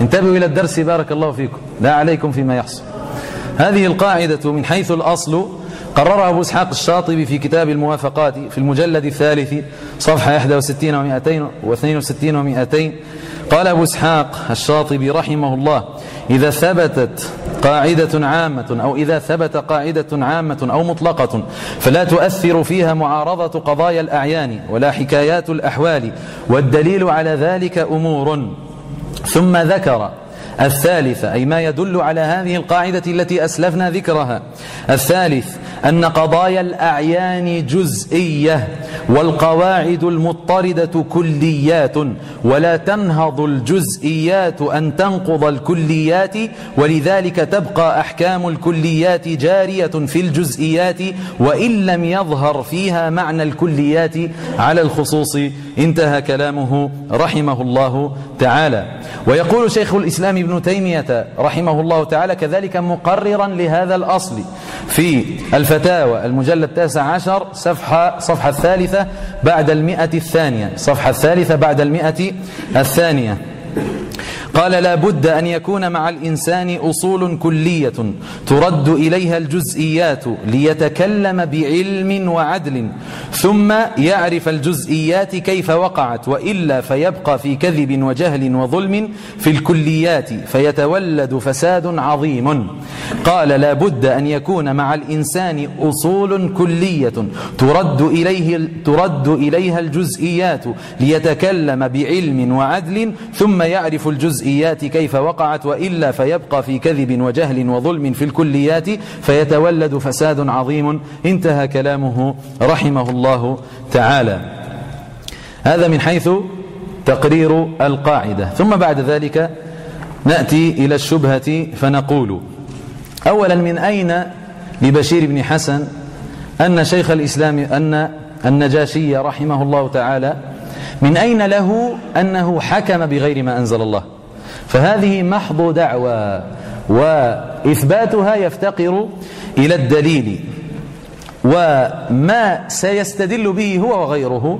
انتبهوا إلى الدرس بارك الله فيكم. لا عليكم فيما يحصل. هذه القاعدة من حيث الأصل قررها أبو إسحاق الشاطبي في كتاب الموافقات في المجلد الثالث صفحة 61 و200 و62 و200 قال أبو إسحاق الشاطبي رحمه الله إذا ثبتت قاعدة عامة أو إذا ثبت قاعدة عامة أو مطلقة فلا تؤثر فيها معارضة قضايا الأعيان ولا حكايات الأحوال والدليل على ذلك أمور ثم ذكر الثالث أي ما يدل على هذه القاعدة التي أسلفنا ذكرها. الثالث أن قضايا الأعيان جزئية والقواعد المضطردة كليات ولا تنهض الجزئيات أن تنقض الكليات ولذلك تبقى أحكام الكليات جارية في الجزئيات وإن لم يظهر فيها معنى الكليات على الخصوص انتهى كلامه رحمه الله تعالى. ويقول شيخ الإسلام ابن تيمية رحمه الله تعالى كذلك مقررا لهذا الأصل. في الفتاوى المجلد التاسع عشر صفحة, صفحة الثالثة بعد المئة الثانية. صفحة الثالثة بعد المئة الثانية. قال لا بد أن يكون مع الإنسان أصول كلية ترد إليها الجزئيات ليتكلم بعلم وعدل ثم يعرف الجزئيات كيف وقعت وإلا فيبقى في كذب وجهل وظلم في الكليات فيتولد فساد عظيم. قال لا بد أن يكون مع الإنسان أصول كلية ترد, إليه ترد إليها الجزئيات ليتكلم بعلم وعدل ثم يعرف الجزئيات كيف وقعت وإلا فيبقى في كذب وجهل وظلم في الكليات فيتولد فساد عظيم. انتهى كلامه رحمه الله تعالى. هذا من حيث تقرير القاعدة. ثم بعد ذلك نأتي إلى الشبهة فنقول أولا من أين لبشير بن حسن أن شيخ الإسلام أن النجاشي رحمه الله تعالى من أين له أنه حكم بغير ما أنزل الله؟ فهذه محض دعوى وإثباتها يفتقر إلى الدليل وما سيستدل به هو وغيره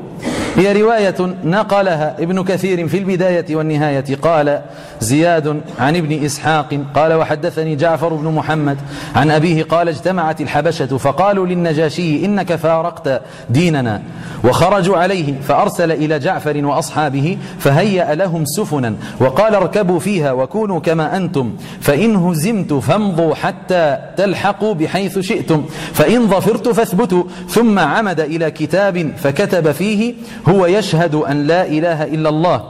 هي رواية نقلها ابن كثير في البداية والنهاية. قال زياد عن ابن إسحاق قال وحدثني جعفر بن محمد عن أبيه قال اجتمعت الحبشة فقالوا للنجاشي إنك فارقت ديننا وخرجوا عليه فأرسل إلى جعفر وأصحابه فهيأ لهم سفنا وقال اركبوا فيها وكونوا كما أنتم فإن هزمت فامضوا حتى تلحقوا بحيث شئتم فإن ظفرت فاثبتوا ثم عمد إلى كتاب فكتب فيه هو يشهد أن لا إله إلا الله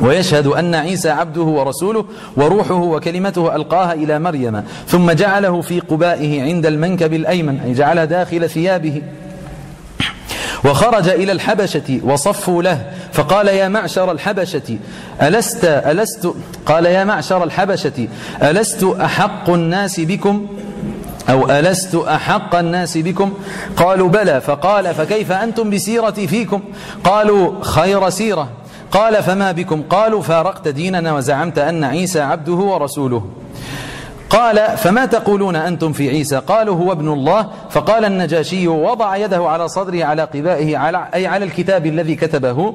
ويشهد أن عيسى عبده ورسوله وروحه وكلمته ألقاها إلى مريم ثم جعله في قبائه عند المنكب الأيمن أي جعلها داخل ثيابه. وخرج إلى الحبشة وصفوا له فقال يا معشر الحبشة ألست, ألست قال يا معشر الحبشة ألست أحق الناس بكم؟ أو ألست أحق الناس بكم؟ قالوا بلى. فقال فكيف أنتم بسيرتي فيكم؟ قالوا خير سيرة. قال فما بكم؟ قالوا فارقت ديننا وزعمت أن عيسى عبده ورسوله. قال فما تقولون أنتم في عيسى؟ قالوا هو ابن الله. فقال النجاشي وضع يده على صدره على قبائه على أي على الكتاب الذي كتبه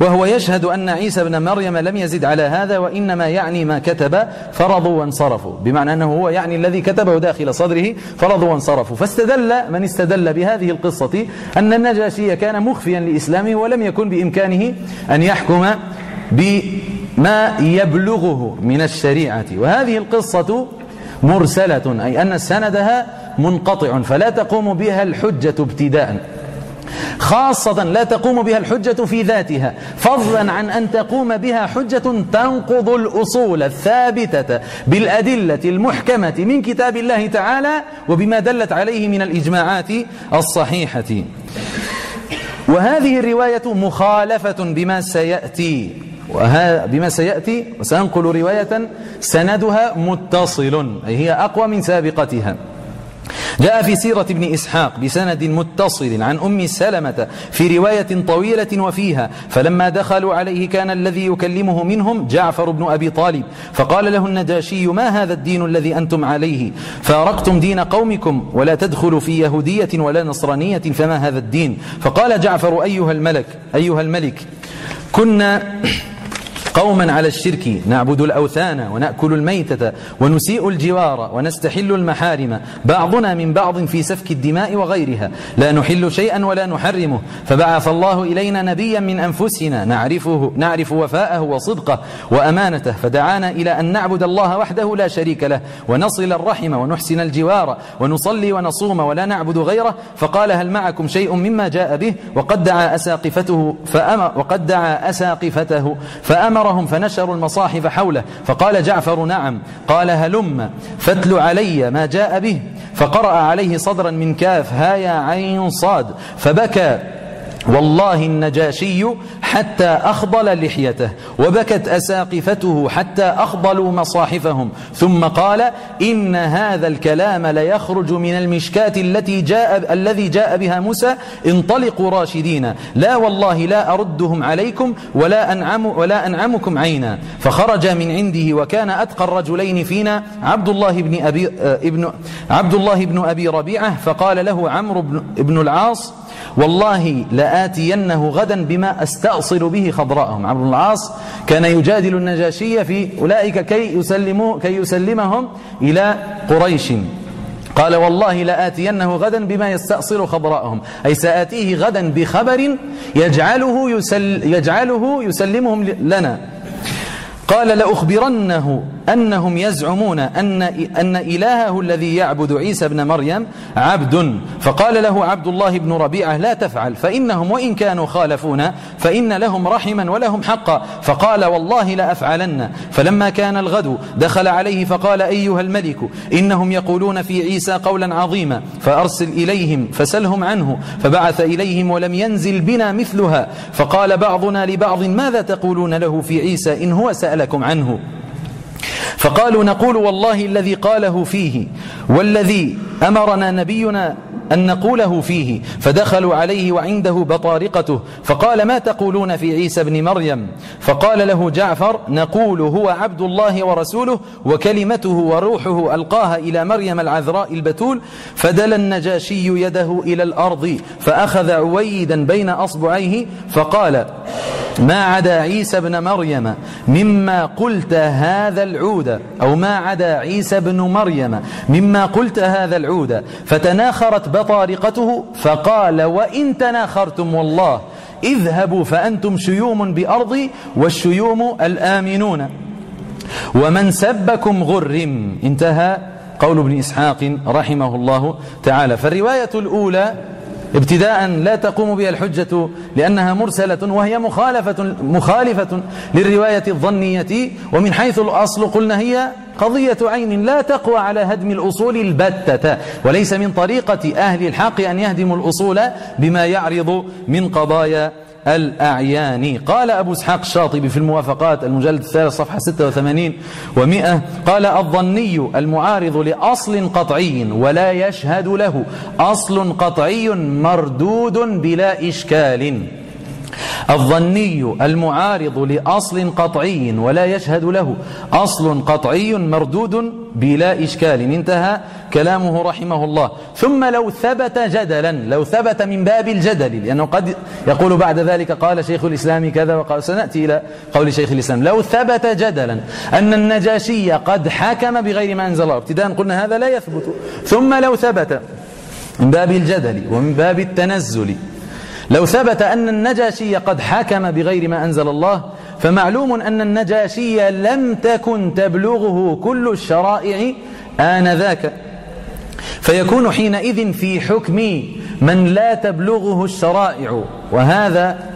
وهو يشهد أن عيسى ابن مريم لم يزد على هذا وإنما يعني ما كتب فرضوا وانصرفوا. بمعنى أنه هو يعني الذي كتبه داخل صدره فرضوا وانصرفوا. فاستدل من استدل بهذه القصة أن النجاشي كان مخفيا لإسلامه ولم يكن بإمكانه أن يحكم بما يبلغه من الشريعة. وهذه القصة مرسلة أي أن سندها منقطع فلا تقوم بها الحجة ابتداء. خاصة لا تقوم بها الحجة في ذاتها فضلا عن أن تقوم بها حجة تنقض الأصول الثابتة بالأدلة المحكمة من كتاب الله تعالى وبما دلت عليه من الإجماعات الصحيحة. وهذه الرواية مخالفة بما سيأتي. بما سيأتي وسأنقل رواية سندها متصل أي هي أقوى من سابقتها. جاء في سيرة ابن إسحاق بسند متصل عن أم سلمة في رواية طويلة وفيها فلما دخلوا عليه كان الذي يكلمه منهم جعفر بن أبي طالب فقال له النجاشي ما هذا الدين الذي أنتم عليه؟ فارقتم دين قومكم ولا تدخلوا في يهودية ولا نصرانية فما هذا الدين؟ فقال جعفر أيها الملك أيها الملك كنا قوما على الشرك نعبد الأوثان ونأكل الميتة ونسيء الجوار ونستحل المحارم. بعضنا من بعض في سفك الدماء وغيرها. لا نحل شيئا ولا نحرمه. فبعث الله إلينا نبيا من أنفسنا نعرفه نعرف وفاءه وصدقه وأمانته. فدعانا إلى أن نعبد الله وحده لا شريك له ونصل الرحم ونحسن الجوار ونصلي ونصوم ولا نعبد غيره. فقال هل معكم شيء مما جاء به؟ وقد دعا أساقفته فأمر وقد دعا أساقفته فأمرهم فنشروا المصاحف حوله فقال جعفر نعم قال هلم فاتل علي ما جاء به فقرأ عليه صدرا من كاف هايا عين صاد فبكى والله النجاشي حتى أخضل لحيته وبكت أساقفته حتى أخضلوا مصاحفهم ثم قال إن هذا الكلام ليخرج من المشكاة التي جاء الذي جاء بها موسى انطلقوا راشدين لا والله لا أردهم عليكم ولا أنعم ولا أنعمكم عينا. فخرج من عنده وكان أتقى الرجلين فينا عبد الله بن أبي ابن عبد الله بن أبي ربيعة فقال له عمرو بن العاص والله لآتينه غدا بما أستأصل به خضراءهم. عمرو بن العاص كان يجادل النجاشية في أولئك كي, يسلموا كي يسلمهم إلى قريش. قال والله لآتينه غدا بما يستأصل خضراءهم. أي سآتيه غدا بخبر يجعله, يسل يجعله يسلمهم لنا. قال لأخبرنه أنهم يزعمون أن, أن إلهه الذي يعبد عيسى بن مريم عبد. فقال له عبد الله بن ربيعة لا تفعل فإنهم وإن كانوا خالفونا فإن لهم رحما ولهم حقا. فقال والله لأفعلن فلما كان الغد دخل عليه فقال أيها الملك إنهم يقولون في عيسى قولا عظيما فأرسل إليهم فسلهم عنه فبعث إليهم ولم ينزل بنا مثلها. فقال بعضنا لبعض ماذا تقولون له في عيسى إن هو سألكم عنه؟ فقالوا نقول والله الذي قاله فيه والذي أمرنا نبينا أن نقوله فيه فدخلوا عليه وعنده بطارقته فقال ما تقولون في عيسى بن مريم؟ فقال له جعفر نقول هو عبد الله ورسوله وكلمته وروحه ألقاها إلى مريم العذراء البتول فدل النجاشي يده إلى الأرض فأخذ عويدا بين أصبعيه فقال ما عدا عيسى بن مريم مما قلت هذا العود أو ما عدا عيسى بن مريم مما قلت هذا العود فتناخرت بطارقته فقال وإن تناخرتم والله اذهبوا فأنتم شيوم بأرضي والشيوم الآمنون. ومن سبكم غرم. انتهى قول ابن إسحاق رحمه الله تعالى. فالرواية الأولى ابتداء لا تقوم بها الحجة لأنها مرسلة وهي مخالفة, مخالفة للرواية الظنية. ومن حيث الأصل قلنا هي قضية عين لا تقوى على هدم الأصول البتة وليس من طريقة أهل الحق أن يهدموا الأصول بما يعرض من قضايا الأعيان. قال أبو إسحاق الشاطبي في الموافقات المجلد الثالث صفحة 86 و100 قال الظني المعارض لأصل قطعي ولا يشهد له أصل قطعي مردود بلا إشكال. الظني المعارض لأصل قطعي ولا يشهد له. أصل قطعي مردود بلا إشكال. انتهى كلامه رحمه الله. ثم لو ثبت جدلا لو ثبت من باب الجدل لأنه قد يقول بعد ذلك قال شيخ الإسلام كذا وقال سنأتي إلى قول شيخ الإسلام. لو ثبت جدلا أن النجاشي قد حكم بغير ما أنزل الله. ابتداء قلنا هذا لا يثبت. ثم لو ثبت من باب الجدل ومن باب التنزل لو ثبت أن النجاشي قد حكم بغير ما أنزل الله فمعلوم أن النجاشي لم تكن تبلغه كل الشرائع آنذاك. فيكون حينئذ في حكم من لا تبلغه الشرائع وهذا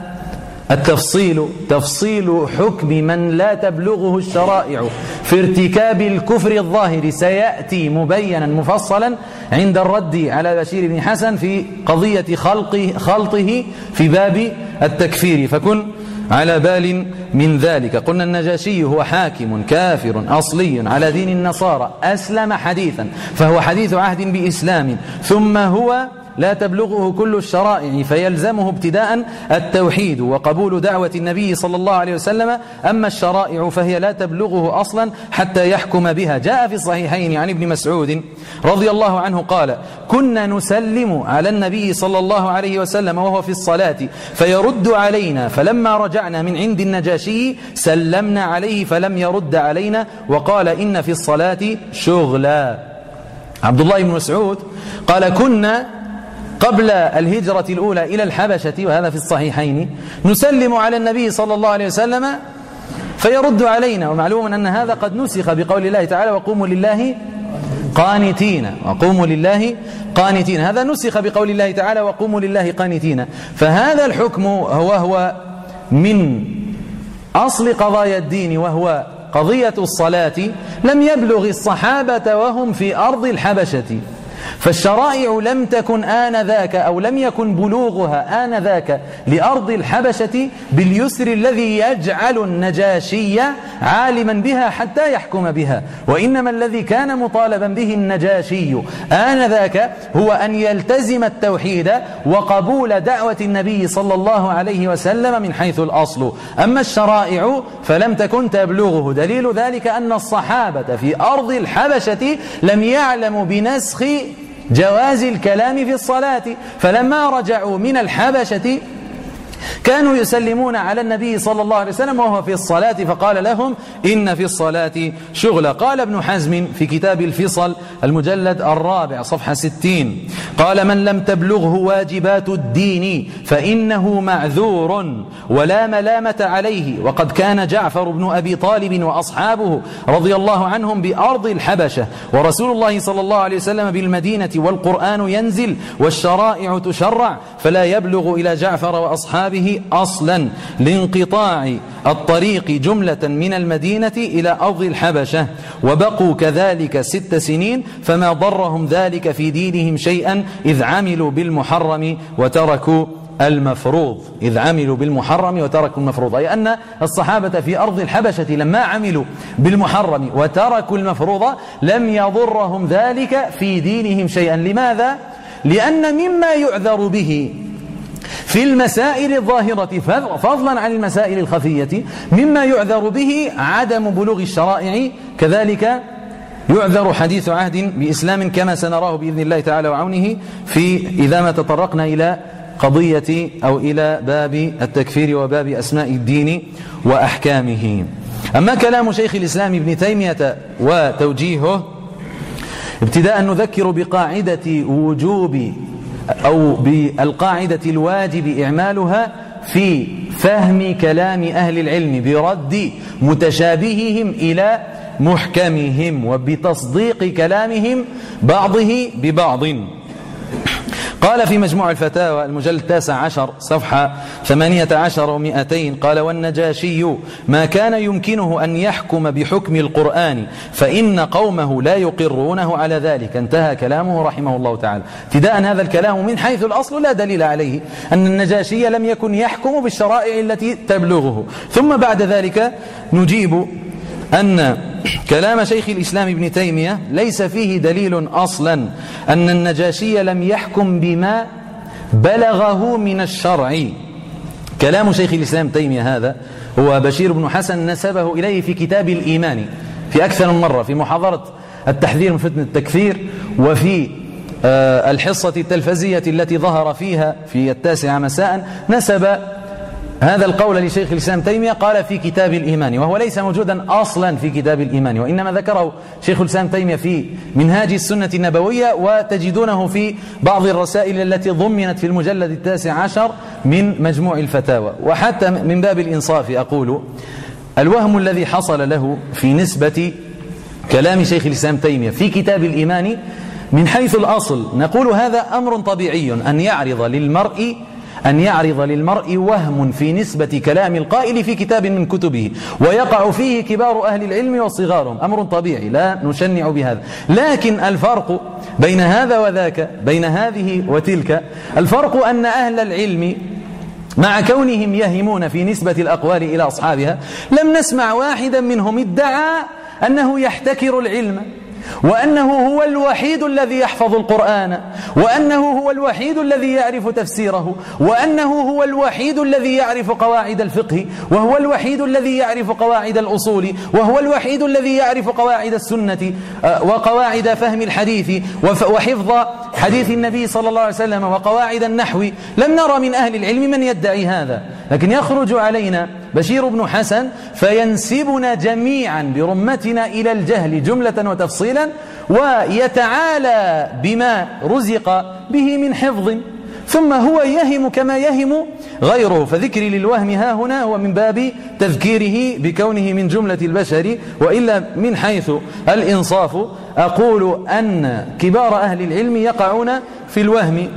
التفصيل تفصيل حكم من لا تبلغه الشرائع. في ارتكاب الكفر الظاهر سيأتي مبينا مفصلا عند الرد على بشير بن حسن في قضية خلقه خلطه في باب التكفير. فكن على بال من ذلك. قلنا النجاشي هو حاكم كافر أصلي على دين النصارى أسلم حديثا فهو حديث عهد بإسلام ثم هو لا تبلغه كل الشرائع فيلزمه ابتداء التوحيد وقبول دعوة النبي صلى الله عليه وسلم. أما الشرائع فهي لا تبلغه أصلا حتى يحكم بها. جاء في الصحيحين عن ابن مسعود رضي الله عنه قال كنا نسلم على النبي صلى الله عليه وسلم وهو في الصلاة فيرد علينا فلما رجعنا من عند النجاشي سلمنا عليه فلم يرد علينا وقال إن في الصلاة شغلا. عبد الله بن مسعود قال كنا قبل الهجرة الأولى إلى الحبشة وهذا في الصحيحين. نسلم على النبي صلى الله عليه وسلم فيرد علينا ومعلوم أن هذا قد نسخ بقول الله تعالى وقوموا لله قانتين. وقوموا لله قانتين. هذا نسخ بقول الله تعالى وقوموا لله قانتين. فهذا الحكم هو هو من أصل قضايا الدين وهو قضية الصلاة. لم يبلغ الصحابة وهم في أرض الحبشة. فالشرائع لم تكن آنذاك أو لم يكن بلوغها آنذاك لأرض الحبشة باليسر الذي يجعل النجاشي عالما بها حتى يحكم بها. وإنما الذي كان مطالبا به النجاشي آنذاك هو أن يلتزم التوحيد وقبول دعوة النبي صلى الله عليه وسلم من حيث الأصل. أما الشرائع فلم تكن تبلغه. دليل ذلك أن الصحابة في أرض الحبشة لم يعلموا بنسخ جواز الكلام في الصلاة. فلما رجعوا من الحبشة كانوا يسلمون على النبي صلى الله عليه وسلم وهو في الصلاة فقال لهم إن في الصلاة شغل. قال ابن حزم في كتاب الفصل المجلد الرابع صفحة ستين قال من لم تبلغه واجبات الدين فإنه معذور ولا ملامة عليه. وقد كان جعفر بن أبي طالب وأصحابه رضي الله عنهم بأرض الحبشة ورسول الله صلى الله عليه وسلم بالمدينة والقرآن ينزل والشرائع تشرع فلا يبلغ إلى جعفر وأصحابه أصلا لانقطاع الطريق جملة من المدينة إلى أرض الحبشة وبقوا كذلك ست سنين فما ضرهم ذلك في دينهم شيئا إذ عملوا بالمحرم وتركوا المفروض إذ عملوا بالمحرم وتركوا المفروض أي أن الصحابة في أرض الحبشة لما عملوا بالمحرم وتركوا المفروض لم يضرهم ذلك في دينهم شيئا لماذا؟ لأن مما يعذر به في المسائل الظاهرة فضلا عن المسائل الخفية مما يعذر به عدم بلوغ الشرائع كذلك يعذر حديث عهد بإسلام كما سنراه بإذن الله تعالى وعونه في إذا ما تطرقنا إلى قضية أو إلى باب التكفير وباب أسماء الدين وأحكامه. أما كلام شيخ الإسلام ابن تيمية وتوجيهه ابتداء نذكر بقاعدة وجوب أو بالقاعدة الواجب إعمالها في فهم كلام أهل العلم برد متشابههم إلى محكمهم وبتصديق كلامهم بعضه ببعض. قال في مجموع الفتاوى المجلد التاسع عشر صفحة ثمانية عشر ومئتين قال والنجاشي ما كان يمكنه أن يحكم بحكم القرآن فإن قومه لا يقرونه على ذلك انتهى كلامه رحمه الله تعالى ابتداء هذا الكلام من حيث الأصل لا دليل عليه أن النجاشي لم يكن يحكم بالشرائع التي تبلغه ثم بعد ذلك نجيب أن كلام شيخ الإسلام ابن تيمية ليس فيه دليل أصلا أن النجاشي لم يحكم بما بلغه من الشرع. كلام شيخ الإسلام تيمية هذا هو بشير بن حسن نسبه إليه في كتاب الإيمان في أكثر من مرة في محاضرة التحذير من فتنة التكفير وفي آه، الحصة التلفزية التي ظهر فيها في التاسعة مساء نسب هذا القول لشيخ الإسلام تيمية قال في كتاب الإيمان وهو ليس موجودا أصلا في كتاب الإيمان وإنما ذكره شيخ الإسلام تيمية في منهاج السنة النبوية وتجدونه في بعض الرسائل التي ضمنت في المجلد التاسع عشر من مجموع الفتاوى. وحتى من باب الإنصاف أقول الوهم الذي حصل له في نسبة كلام شيخ الإسلام تيمية في كتاب الإيمان من حيث الأصل نقول هذا أمر طبيعي أن يعرض للمرء أن يعرض للمرء وهم في نسبة كلام القائل في كتاب من كتبه ويقع فيه كبار أهل العلم وصغارهم. أمر طبيعي لا نشنع بهذا. لكن الفرق بين هذا وذاك بين هذه وتلك الفرق أن أهل العلم مع كونهم يهمون في نسبة الأقوال إلى أصحابها لم نسمع واحدا منهم ادعى أنه يحتكر العلم. وأنه هو الوحيد الذي يحفظ القرآن وأنه هو الوحيد الذي يعرف تفسيره وأنه هو الوحيد الذي يعرف قواعد الفقه وهو الوحيد الذي يعرف قواعد الأصول وهو الوحيد الذي يعرف قواعد السنة آه، وقواعد فهم الحديث وحفظ حديث النبي صلى الله عليه وسلم وقواعد النحو. لم نرى من أهل العلم من يدعي هذا. لكن يخرج علينا بشير بن حسن فينسبنا جميعا برمتنا إلى الجهل جملة وتفصيلا ويتعالى بما رزق به من حفظ. ثم هو يهم كما يهم غيره. فذكري للوهم ها هنا هو من باب تذكيره بكونه من جملة البشر وإلا من حيث الإنصاف. أقول أن كبار أهل العلم يقعون في الوهم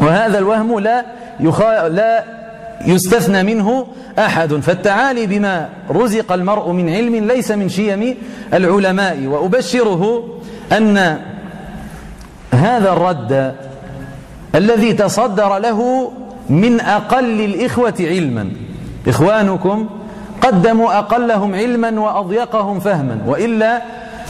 وهذا الوهم لا يخا لا يستثنى منه أحد. فالتعالي بما رزق المرء من علم ليس من شيم العلماء. وأبشره أن هذا الرد الذي تصدر له من أقل الإخوة علما. إخوانكم قدموا أقلهم علما وأضيقهم فهما. وإلا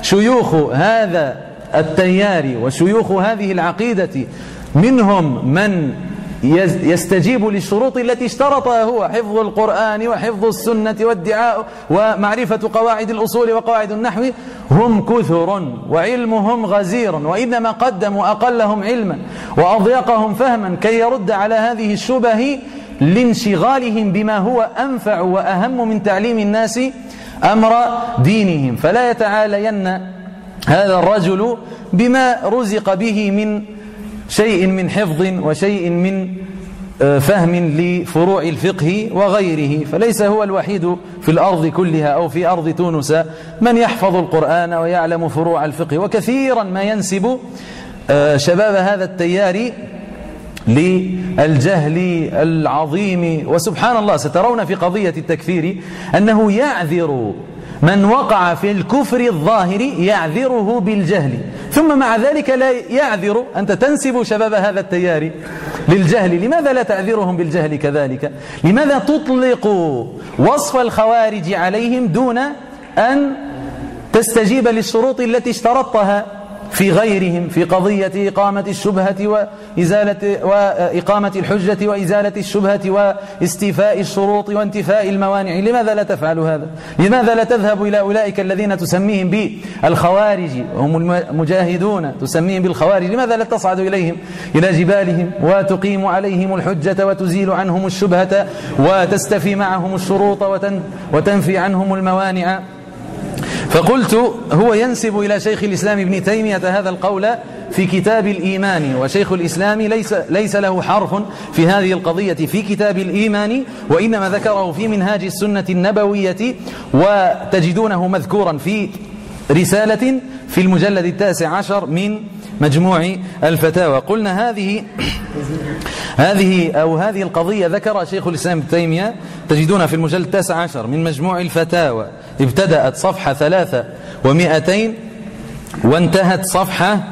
شيوخ هذا التيار وشيوخ هذه العقيدة منهم من يستجيب للشروط التي اشترطها هو حفظ القرآن وحفظ السنة والدعاء ومعرفة قواعد الأصول وقواعد النحو هم كثر وعلمهم غزير وإنما قدموا أقلهم علما وأضيقهم فهما كي يرد على هذه الشبه لانشغالهم بما هو أنفع وأهم من تعليم الناس أمر دينهم. فلا يتعالين هذا الرجل بما رزق به من شيء من حفظ وشيء من آه، فهم لفروع الفقه وغيره فليس هو الوحيد في الأرض كلها أو في أرض تونس. من يحفظ القرآن ويعلم فروع الفقه وكثيرا ما ينسب آه، شباب هذا التيار للجهل العظيم. وسبحان الله سترون في قضية التكفير أنه يعذر من وقع في الكفر الظاهر يعذره بالجهل. ثم مع ذلك لا يعذر أنت تنسب شباب هذا التيار للجهل. لماذا لا تعذرهم بالجهل كذلك؟ لماذا تطلق وصف الخوارج عليهم دون أن تستجيب للشروط التي اشترطتها في غيرهم في قضية إقامة الشبهة وإزالة وإقامة الحجة وإزالة الشبهة واستيفاء الشروط وانتفاء الموانع. لماذا لا تفعل هذا؟ لماذا لا تذهب إلى أولئك الذين تسميهم بالخوارج؟ وهم المجاهدون تسميهم بالخوارج. لماذا لا تصعد إليهم؟ إلى جبالهم وتقيم عليهم الحجة وتزيل عنهم الشبهة وتستفي معهم الشروط وتنفي عنهم الموانع. فقلت هو ينسب إلى شيخ الإسلام ابن تيمية هذا القول في كتاب الإيمان وشيخ الإسلام ليس, ليس له حرف في هذه القضية في كتاب الإيمان وإنما ذكره في منهاج السنة النبوية وتجدونه مذكورا في رسالة في المجلد التاسع عشر من مجموع الفتاوى. قلنا هذه هذه أو هذه القضية ذكر شيخ الإسلام ابن تيمية تجدونها في المجلد التاسع عشر من مجموع الفتاوى. ابتدأت صفحة ثلاثة ومئتين وانتهت صفحة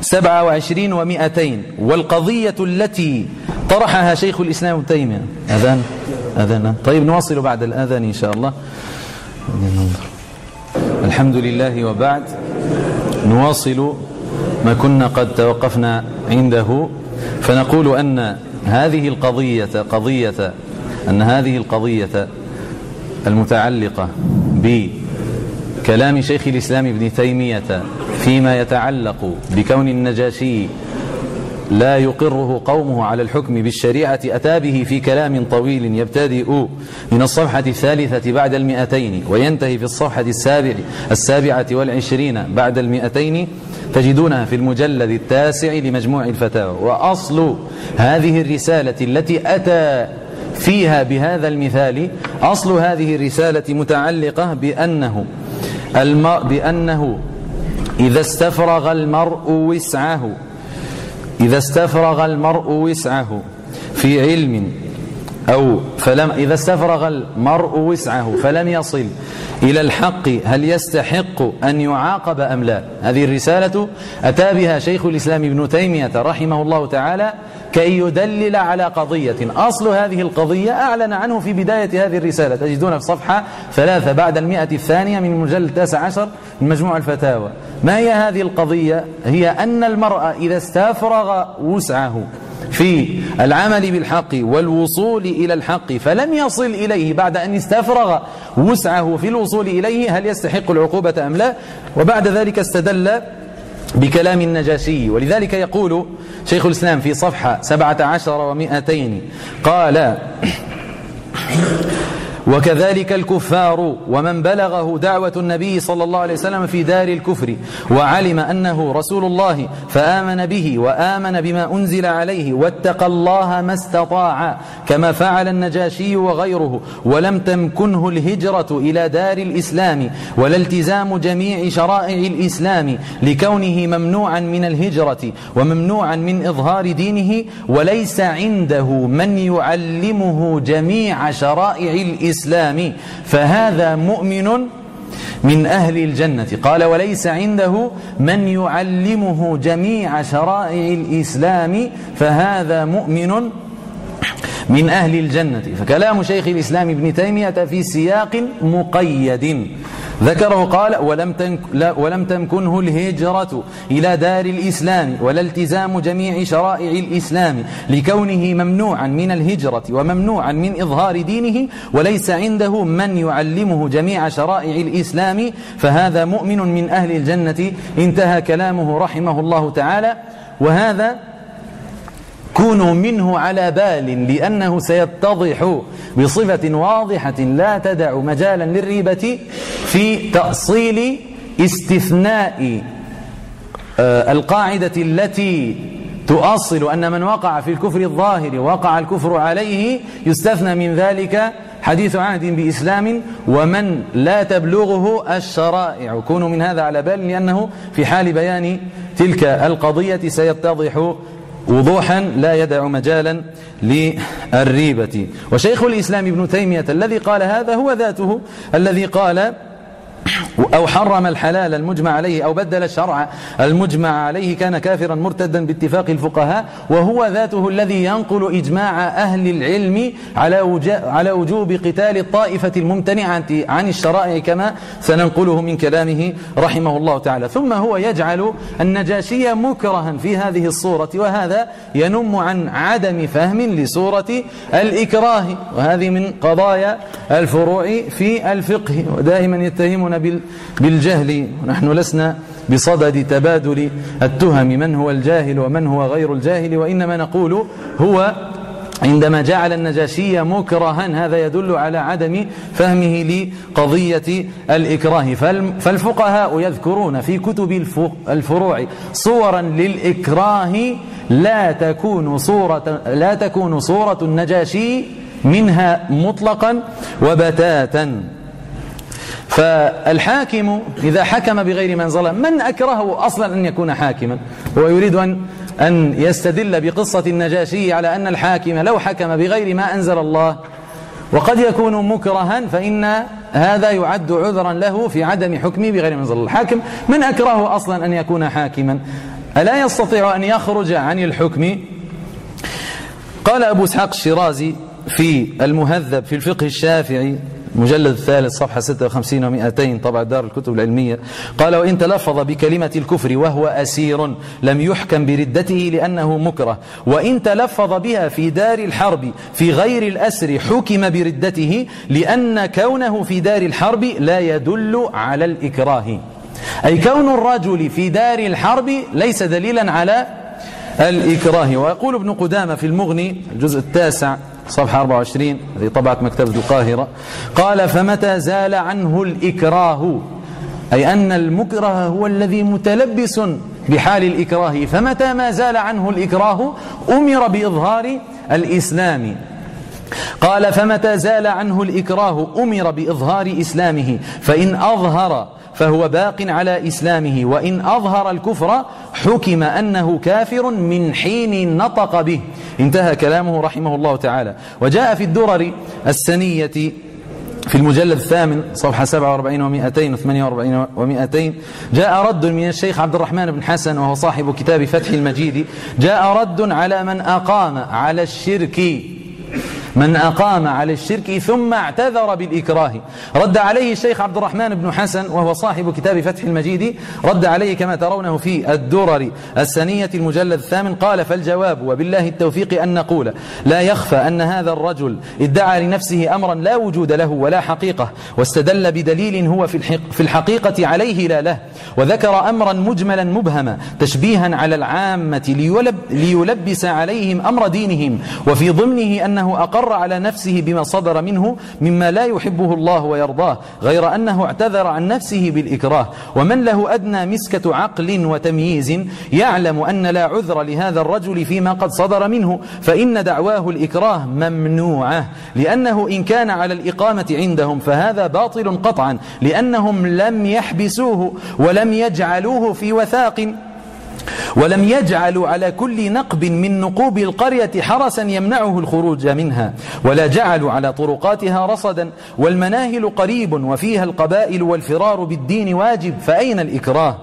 سبعة وعشرين ومئتين. والقضية التي طرحها شيخ الإسلام ابن تيمية. أذان؟ أذان. طيب نواصل بعد الأذان إن شاء الله. الحمد لله وبعد. نواصل ما كنا قد توقفنا عنده فنقول أن هذه القضية قضية أن هذه القضية المتعلقة بكلام شيخ الإسلام ابن تيمية فيما يتعلق بكون النجاشي لا يقره قومه على الحكم بالشريعة أتى به في كلام طويل يبتدئ من الصفحة الثالثة بعد المئتين وينتهي في الصفحة السابع السابعة والعشرين بعد المئتين تجدونها في المجلد التاسع لمجموع الفتاوى. وأصل هذه الرسالة التي أتى فيها بهذا المثال أصل هذه الرسالة متعلقة بأنه بأنه إذا استفرغ المرء وسعه إذا استفرغ المرء وسعه في علم أو فلم إذا استفرغ المرء وسعه فلم يصل إلى الحق هل يستحق أن يعاقب أم لا؟ هذه الرسالة أتى بها شيخ الإسلام ابن تيمية رحمه الله تعالى كي يدلل على قضية. أصل هذه القضية أعلن عنه في بداية هذه الرسالة. تجدون في صفحة ثلاثة بعد المئة الثانية من المجلد التاسع عشر من مجموع الفتاوى. ما هي هذه القضية؟ هي أن المرأة إذا استفرغ وسعه في العمل بالحق والوصول إلى الحق فلم يصل إليه بعد أن استفرغ وسعه في الوصول إليه هل يستحق العقوبة أم لا؟ وبعد ذلك استدل بكلام النجاشي. ولذلك يقول شيخ الإسلام في صفحة سبعة عشر ومائتين قال وكذلك الكفار ومن بلغه دعوة النبي صلى الله عليه وسلم في دار الكفر وعلم أنه رسول الله فآمن به وآمن بما أنزل عليه واتقى الله ما استطاع كما فعل النجاشي وغيره ولم تمكنه الهجرة إلى دار الإسلام ولا التزام جميع شرائع الإسلام لكونه ممنوعا من الهجرة وممنوعا من إظهار دينه وليس عنده من يعلمه جميع شرائع الإسلام. الإسلام فهذا مؤمن من أهل الجنة. قال وليس عنده من يعلمه جميع شرائع الإسلام فهذا مؤمن من أهل الجنة. فكلام شيخ الإسلام ابن تيمية في سياق مقيد. ذكره قال ولم, ولم تمكنه الهجرة إلى دار الإسلام ولا التزام جميع شرائع الإسلام لكونه ممنوعا من الهجرة وممنوعا من إظهار دينه وليس عنده من يعلمه جميع شرائع الإسلام فهذا مؤمن من أهل الجنة. انتهى كلامه رحمه الله تعالى. وهذا كونوا منه على بال لأنه سيتضح بصفة واضحة لا تدع مجالا للريبة في تأصيل استثناء آه، القاعدة التي تؤصل أن من وقع في الكفر الظاهر وقع الكفر عليه يستثنى من ذلك حديث عهد بإسلام ومن لا تبلغه الشرائع. كونوا من هذا على بال لأنه في حال بيان تلك القضية سيتضح وضوحا لا يدع مجالا للريبة. وشيخ الإسلام ابن تيمية الذي قال هذا هو ذاته الذي قال أو حرم الحلال المجمع عليه أو بدل الشرع المجمع عليه كان كافرا مرتدا باتفاق الفقهاء وهو ذاته الذي ينقل إجماع أهل العلم على وجوب قتال الطائفة الممتنعة عن الشرائع كما سننقله من كلامه رحمه الله تعالى. ثم هو يجعل النجاشي مكرها في هذه الصورة وهذا ينم عن عدم فهم لصورة الإكراه وهذه من قضايا الفروع في الفقه. ودائما يتهمنا بالجهل ونحن لسنا بصدد تبادل التهم من هو الجاهل ومن هو غير الجاهل وإنما نقول هو عندما جعل النجاشي مكرها هذا يدل على عدم فهمه لقضية الإكراه. فالفقهاء يذكرون في كتب الفروع صورا للإكراه لا تكون صورة لا تكون صورة النجاشي منها مطلقا وبتاتا. فالحاكم إذا حكم بغير من ظلم من أكرهه أصلا أن يكون حاكما؟ هو يريد أن أن يستدل بقصة النجاشي على أن الحاكم لو حكم بغير ما أنزل الله وقد يكون مكرها فإن هذا يعد عذرا له في عدم حكمه بغير الله. الحاكم من أكرهه أصلا أن يكون حاكما. ألا يستطيع أن يخرج عن الحكم؟ قال أبو إسحاق الشيرازي في المهذب في الفقه الشافعي مجلد الثالث صفحة 56 و200 طبعا دار الكتب العلمية. قال وإن تلفظ بكلمة الكفر وهو أسير لم يحكم بردته لأنه مكره. وإن تلفظ بها في دار الحرب في غير الأسر حكم بردته لأن كونه في دار الحرب لا يدل على الإكراه. أي كون الرجل في دار الحرب ليس دليلا على الإكراه. ويقول ابن قدامة في المغني الجزء التاسع صفحة 24 هذه طبعت مكتبة القاهرة. قال فمتى زال عنه الإكراه؟ أي أن المكره هو الذي متلبس بحال الإكراه. فمتى ما زال عنه الإكراه؟ أمر بإظهار الإسلام. قال فمتى زال عنه الإكراه أمر بإظهار إسلامه فإن أظهر فهو باق على إسلامه وإن أظهر الكفر حكم أنه كافر من حين نطق به انتهى كلامه رحمه الله تعالى وجاء في الدرر السنية في المجلد الثامن صفحة 47 و200 و48 و200 جاء رد من الشيخ عبد الرحمن بن حسن وهو صاحب كتاب فتح المجيد جاء رد على من أقام على الشرك من أقام على الشرك ثم اعتذر بالإكراه. رد عليه الشيخ عبد الرحمن بن حسن وهو صاحب كتاب فتح المجيد رد عليه كما ترونه في الدرر السنية المجلد الثامن. قال فالجواب وبالله التوفيق أن نقول لا يخفى أن هذا الرجل ادعى لنفسه أمرا لا وجود له ولا حقيقة واستدل بدليل هو في الحقيقة عليه لا له وذكر أمرا مجملا مبهما تشبيها على العامة ليلب ليلبس عليهم أمر دينهم وفي ضمنه أنه أقر أقر على نفسه بما صدر منه مما لا يحبه الله ويرضاه غير أنه اعتذر عن نفسه بالإكراه. ومن له أدنى مسكة عقل وتمييز يعلم أن لا عذر لهذا الرجل فيما قد صدر منه فإن دعواه الإكراه ممنوعة. لأنه إن كان على الإقامة عندهم فهذا باطل قطعا لأنهم لم يحبسوه ولم يجعلوه في وثاق. ولم يجعلوا على كل نقب من نقوب القرية حرسا يمنعه الخروج منها ولا جعلوا على طرقاتها رصدا والمناهل قريب وفيها القبائل والفرار بالدين واجب فأين الإكراه؟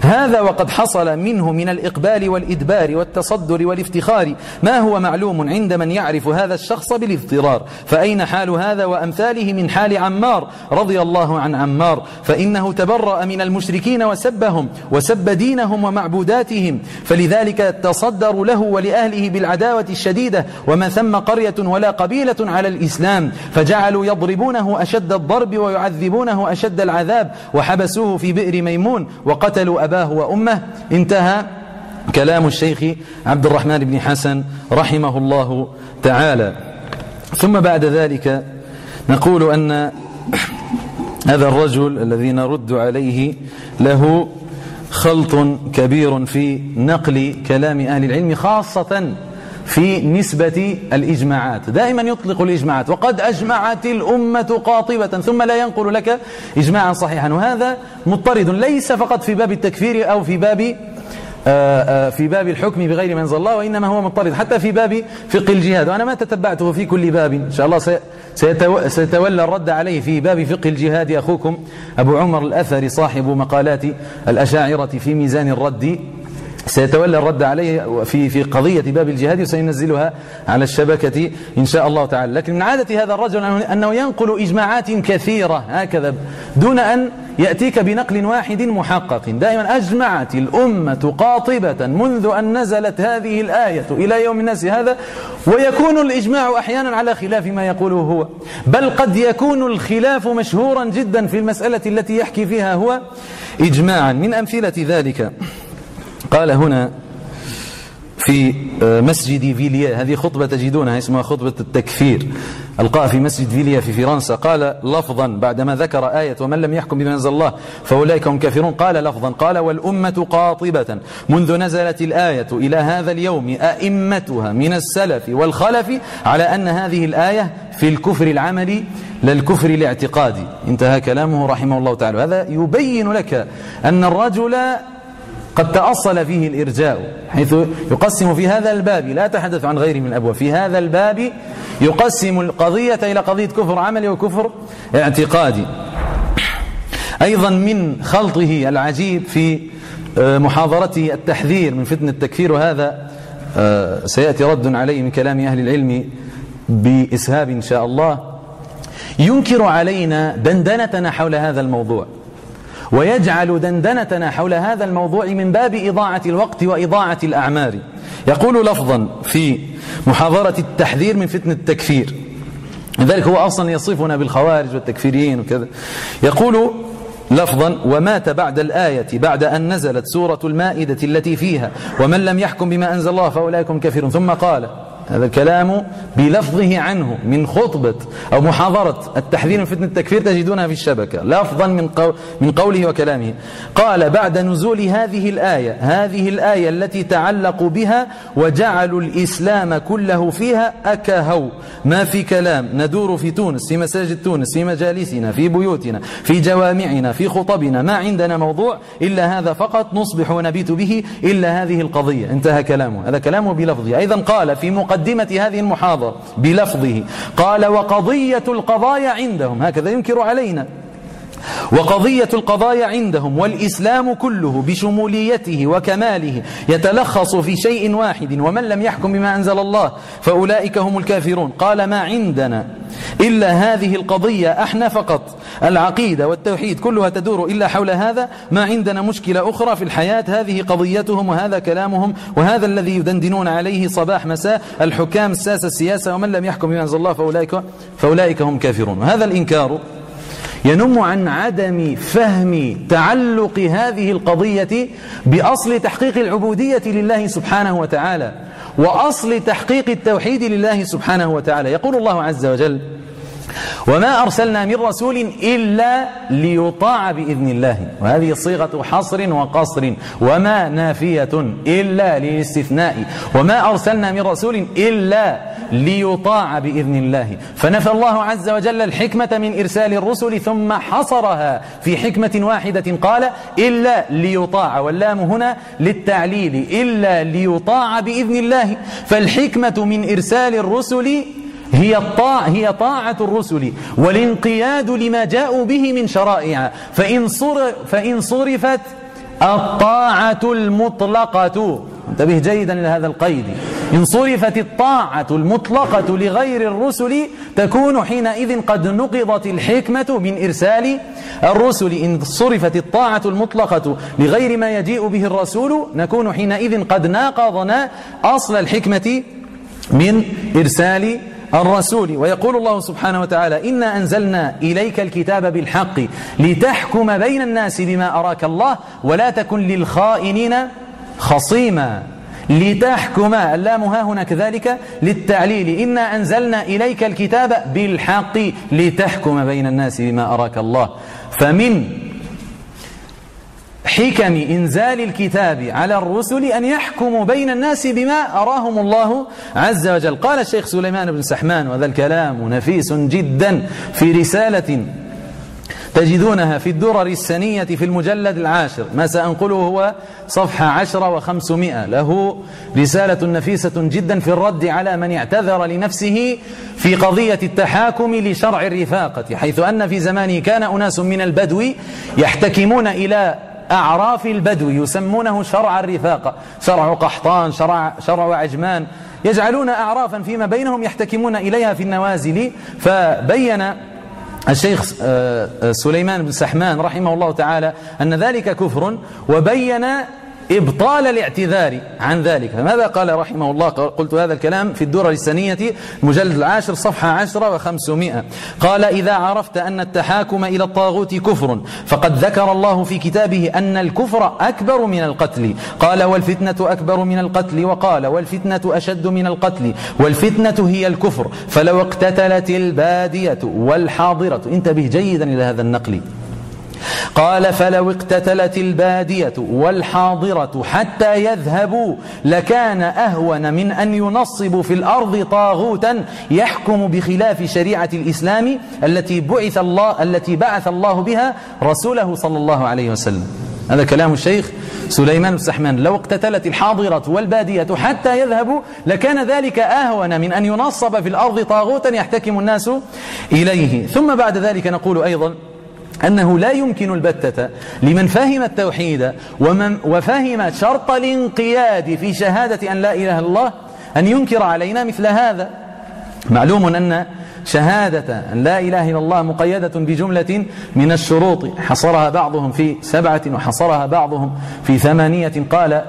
هذا وقد حصل منه من الإقبال والإدبار والتصدر والافتخار. ما هو معلوم عند من يعرف هذا الشخص بالاضطرار؟ فأين حال هذا وأمثاله من حال عمار رضي الله عن عمار؟ فإنه تبرأ من المشركين وسبهم وسب دينهم ومعبوداتهم. فلذلك تصدروا له ولأهله بالعداوة الشديدة. وما ثم قرية ولا قبيلة على الإسلام. فجعلوا يضربونه أشد الضرب ويعذبونه أشد العذاب. وحبسوه في بئر ميمون. وقتلوا قتلوا أباه وأمه. انتهى كلام الشيخ عبد الرحمن بن حسن رحمه الله تعالى. ثم بعد ذلك نقول أن هذا الرجل الذي نرد عليه له خلط كبير في نقل كلام أهل العلم خاصة في نسبة الإجماعات. دائما يطلق الإجماعات. وقد أجمعت الأمة قاطبة ثم لا ينقل لك إجماعا صحيحا. وهذا مضطرد ليس فقط في باب التكفير أو في باب آه، آه، في باب الحكم بغير منزل الله وإنما هو مضطرد حتى في باب فقه الجهاد. وأنا ما تتبعته في كل باب. إن شاء الله سيتولى الرد عليه في باب فقه الجهاد. أخوكم أبو عمر الأثري صاحب مقالات الأشاعرة في ميزان الرد. سيتولى الرد عليه في في قضية باب الجهاد وسينزلها على الشبكة إن شاء الله تعالى. لكن من عادة هذا الرجل أنه ينقل إجماعات كثيرة هكذا دون أن يأتيك بنقل واحد محقق. دائما أجمعت الأمة قاطبة منذ أن نزلت هذه الآية إلى يوم الناس هذا ويكون الإجماع أحيانا على خلاف ما يقوله هو. بل قد يكون الخلاف مشهورا جدا في المسألة التي يحكي فيها هو إجماعا. من أمثلة ذلك قال هنا في آه، مسجد فيليا هذه خطبة تجدونها اسمها خطبة التكفير. ألقاها في مسجد فيليا في فرنسا. قال لفظا بعدما ذكر آية ومن لم يحكم بما أنزل الله فأولئك هم كافرون قال لفظا قال والأمة قاطبة. منذ نزلت الآية إلى هذا اليوم أئمتها من السلف والخلف على أن هذه الآية في الكفر العملي للكفر الاعتقادي. انتهى كلامه رحمه الله تعالى. هذا يبين لك أن الرجل قد تأصل فيه الإرجاء حيث يقسم في هذا الباب لا تحدث عن غيره من الأبواب في هذا الباب يقسم القضية إلى قضية كفر عملي وكفر اعتقادي أيضا من خلطه العجيب في آه، محاضرته التحذير من فتنة التكفير وهذا آه، سيأتي رد عليه من كلام أهل العلم بإسهاب إن شاء الله. ينكر علينا دندنتنا حول هذا الموضوع. ويجعل دندنتنا حول هذا الموضوع من باب إضاعة الوقت وإضاعة الأعمار. يقول لفظا في محاضرة التحذير من فتنة التكفير. لذلك هو أصلا يصفنا بالخوارج والتكفيريين وكذا. يقول لفظا ومات بعد الآية بعد أن نزلت سورة المائدة التي فيها ومن لم يحكم بما أنزل الله فأولئك كافرون. ثم قال هذا الكلام بلفظه عنه من خطبة أو محاضرة التحذير من فتنة التكفير تجدونها في الشبكة لفظا من, قو من قوله وكلامه. قال بعد نزول هذه الآية هذه الآية التي تعلقوا بها وجعلوا الإسلام كله فيها أكهو. ما في كلام ندور في تونس في مساجد تونس في مجالسنا في بيوتنا في جوامعنا في خطبنا. ما عندنا موضوع إلا هذا فقط نصبح ونبيت به إلا هذه القضية. انتهى كلامه. هذا كلامه بلفظه. أيضا قال في مقابل مقدمة هذه المحاضرة بلفظه. قال وقضية القضايا عندهم. هكذا ينكر علينا. وقضية القضايا عندهم والإسلام كله بشموليته وكماله يتلخص في شيء واحد ومن لم يحكم بما أنزل الله فأولئك هم الكافرون. قال ما عندنا إلا هذه القضية أحنا فقط. العقيدة والتوحيد كلها تدور إلا حول هذا. ما عندنا مشكلة أخرى في الحياة هذه قضيتهم وهذا كلامهم وهذا الذي يدندنون عليه صباح مساء الحكام الساسة السياسة ومن لم يحكم بما أنزل الله فأولئك, فأولئك هم كافرون وهذا الإنكار ينم عن عدم فهم تعلق هذه القضية بأصل تحقيق العبودية لله سبحانه وتعالى وأصل تحقيق التوحيد لله سبحانه وتعالى. يقول الله عز وجل وما أرسلنا من رسول إلا ليطاع بإذن الله. وهذه صيغة حصر وقصر وما نافية إلا للاستثناء. وما أرسلنا من رسول إلا ليطاع بإذن الله. فنفى الله عز وجل الحكمة من إرسال الرسل ثم حصرها في حكمة واحدة. قال إلا ليطاع. واللام هنا للتعليل. إلا ليطاع بإذن الله. فالحكمة من إرسال الرسل هي الطاعة هي طاعة الرسل والانقياد لما جاءوا به من شرائع. فإن, صر فإن صرفت الطاعة المطلقة. انتبه جيدا إلى هذا القيد. إن صرفت الطاعة المطلقة لغير الرسل تكون حينئذ قد نقضت الحكمة من إرسال الرسل. إن صرفت الطاعة المطلقة لغير ما يجيء به الرسول نكون حينئذ قد ناقضنا أصل الحكمة من إرسال الرسول ويقول الله سبحانه وتعالى إنا أنزلنا إليك الكتاب بالحق لتحكم بين الناس بما أراك الله ولا تكن للخائنين خصيما. لتحكم اللام ها هنا كذلك للتعليل إنا أنزلنا إليك الكتاب بالحق لتحكم بين الناس بما أراك الله. فمن حكم إنزال الكتاب على الرسل أن يحكموا بين الناس بما أراهم الله عز وجل. قال الشيخ سليمان بن سحمان وذا الكلام نفيس جدا في رسالة تجدونها في الدرر السنية في المجلد العاشر. ما سأنقله هو صفحة عشرة وخمسمائة. له رسالة نفيسة جدا في الرد على من اعتذر لنفسه في قضية التحاكم لشرع الرفاقة حيث أن في زمانه كان أناس من البدو يحتكمون إلى أعراف البدو يسمونه شرع الرفاقة شرع قحطان شرع, شرع عجمان. يجعلون أعرافا فيما بينهم يحتكمون إليها في النوازل. فبين الشيخ آه، آه، سليمان بن سحمان رحمه الله تعالى أن ذلك كفر وبين إبطال الاعتذار عن ذلك. فماذا قال رحمه الله؟ قلت هذا الكلام في الدرر السنية مجلد العاشر صفحة عشرة وخمسمائة. قال إذا عرفت أن التحاكم إلى الطاغوت كفر فقد ذكر الله في كتابه أن الكفر أكبر من القتل. قال والفتنة أكبر من القتل وقال والفتنة أشد من القتل. والفتنة هي الكفر. فلو اقتتلت البادية والحاضرة. انتبه جيدا إلى هذا النقل. قال فلو اقتتلت البادية والحاضرة حتى يذهبوا لكان أهون من أن ينصبوا في الأرض طاغوتا يحكم بخلاف شريعة الإسلام التي بعث الله التي بعث الله بها رسوله صلى الله عليه وسلم. هذا كلام الشيخ سليمان السحمان لو اقتتلت الحاضرة والبادية حتى يذهبوا لكان ذلك أهون من أن ينصب في الأرض طاغوتا يحتكم الناس إليه. ثم بعد ذلك نقول أيضا أنه لا يمكن البتة لمن فهم التوحيد ومن وفهم شرط الانقياد في شهادة أن لا إله إلا الله أن ينكر علينا مثل هذا. معلوم أن شهادة أن لا إله إلا الله مقيدة بجملة من الشروط. حصرها بعضهم في سبعة وحصرها بعضهم في ثمانية. قال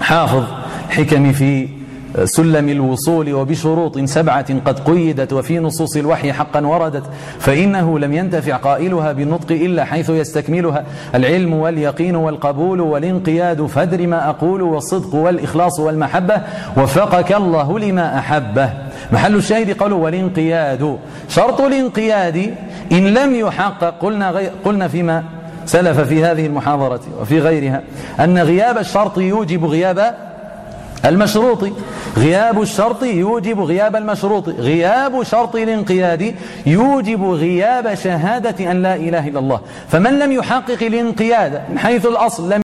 حافظ حكم في سلم الوصول وبشروط سبعة قد قيدت وفي نصوص الوحي حقا وردت فإنه لم ينتفع قائلها بالنطق إلا حيث يستكملها العلم واليقين والقبول والانقياد فدر ما أقول والصدق والإخلاص والمحبة وفقك الله لما أحبه. محل الشاهد قالوا والانقياد. شرط الانقياد إن لم يحقق قلنا, قلنا فيما سلف في هذه المحاضرة وفي غيرها أن غياب الشرط يوجب غياب المشروط غياب الشرط يوجب غياب المشروط. غياب شرط الانقياد يوجب غياب شهادة أن لا إله إلا الله. فمن لم يحقق الانقياد من حيث الأصل لم